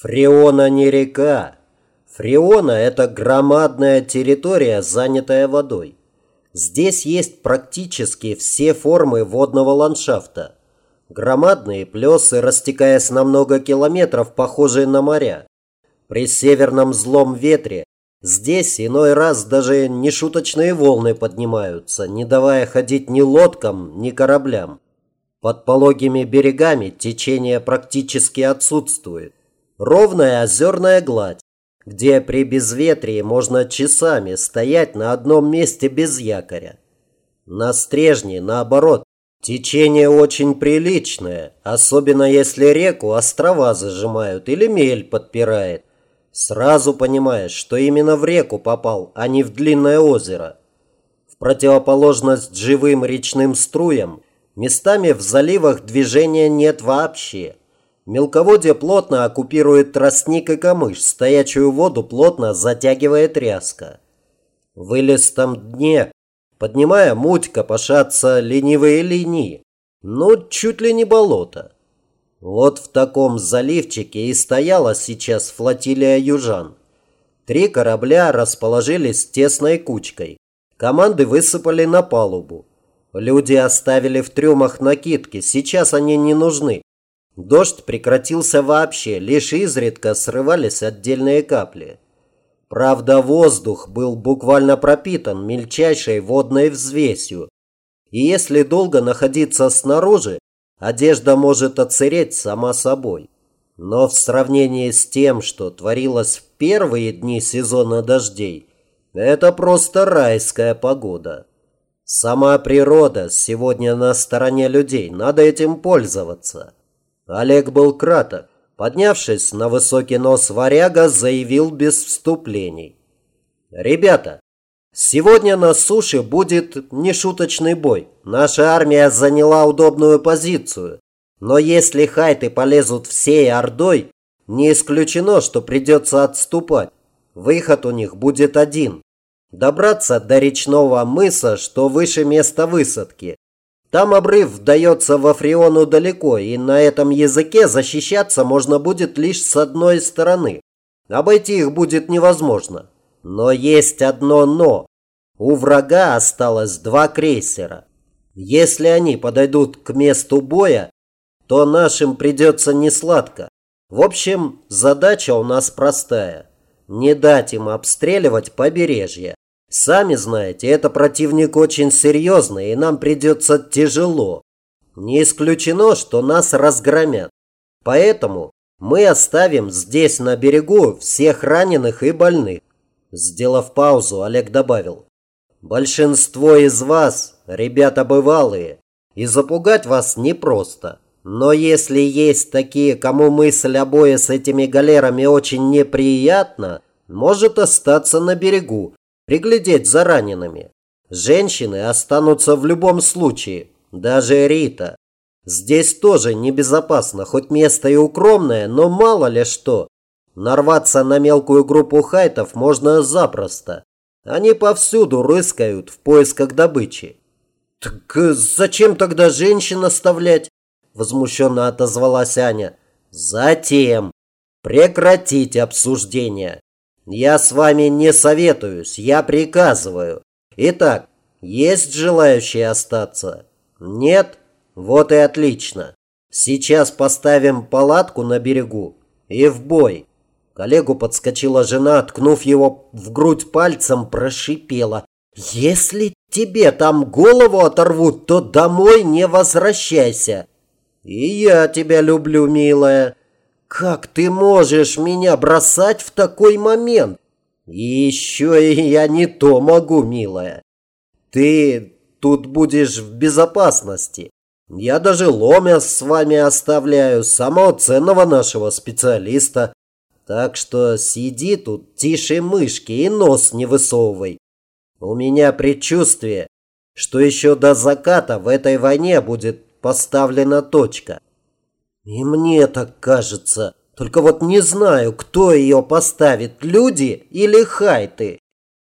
Фреона не река. Фреона – это громадная территория, занятая водой. Здесь есть практически все формы водного ландшафта. Громадные плесы, растекаясь на много километров, похожие на моря. При северном злом ветре здесь иной раз даже нешуточные волны поднимаются, не давая ходить ни лодкам, ни кораблям. Под пологими берегами течение практически отсутствует. Ровная озерная гладь, где при безветрии можно часами стоять на одном месте без якоря. На стрежне, наоборот, течение очень приличное, особенно если реку острова зажимают или мель подпирает. Сразу понимаешь, что именно в реку попал, а не в длинное озеро. В противоположность живым речным струям, местами в заливах движения нет вообще. Мелководье плотно оккупирует тростник и камыш, стоячую воду плотно затягивает ряска. В илистом дне, поднимая муть, копошатся ленивые линии. Ну, чуть ли не болото. Вот в таком заливчике и стояла сейчас флотилия южан. Три корабля расположились тесной кучкой. Команды высыпали на палубу. Люди оставили в трюмах накидки, сейчас они не нужны. Дождь прекратился вообще, лишь изредка срывались отдельные капли. Правда, воздух был буквально пропитан мельчайшей водной взвесью. И если долго находиться снаружи, одежда может оцереть сама собой. Но в сравнении с тем, что творилось в первые дни сезона дождей, это просто райская погода. Сама природа сегодня на стороне людей, надо этим пользоваться. Олег был краток. Поднявшись на высокий нос варяга, заявил без вступлений. «Ребята, сегодня на суше будет нешуточный бой. Наша армия заняла удобную позицию. Но если хайты полезут всей ордой, не исключено, что придется отступать. Выход у них будет один. Добраться до речного мыса, что выше места высадки. Там обрыв вдается во Фриону далеко, и на этом языке защищаться можно будет лишь с одной стороны. Обойти их будет невозможно. Но есть одно «но». У врага осталось два крейсера. Если они подойдут к месту боя, то нашим придется несладко. В общем, задача у нас простая. Не дать им обстреливать побережье. Сами знаете, это противник очень серьезный, и нам придется тяжело. Не исключено, что нас разгромят. Поэтому мы оставим здесь на берегу всех раненых и больных. Сделав паузу, Олег добавил. Большинство из вас, ребята бывалые, и запугать вас непросто. Но если есть такие, кому мысль о с этими галерами очень неприятна, может остаться на берегу приглядеть за ранеными. Женщины останутся в любом случае, даже Рита. Здесь тоже небезопасно, хоть место и укромное, но мало ли что. Нарваться на мелкую группу хайтов можно запросто. Они повсюду рыскают в поисках добычи. «Так э, зачем тогда женщин оставлять?» Возмущенно отозвалась Аня. «Затем прекратить обсуждение. Я с вами не советуюсь, я приказываю. Итак, есть желающие остаться? Нет? Вот и отлично. Сейчас поставим палатку на берегу и в бой. Коллегу подскочила жена, ткнув его в грудь пальцем, прошипела. «Если тебе там голову оторвут, то домой не возвращайся». «И я тебя люблю, милая», как ты можешь меня бросать в такой момент? Еще и я не то могу, милая. Ты тут будешь в безопасности. Я даже ломя с вами оставляю, самого ценного нашего специалиста. Так что сиди тут тише мышки и нос не высовывай. У меня предчувствие, что еще до заката в этой войне будет поставлена точка. И мне так кажется. Только вот не знаю, кто ее поставит, люди или хайты.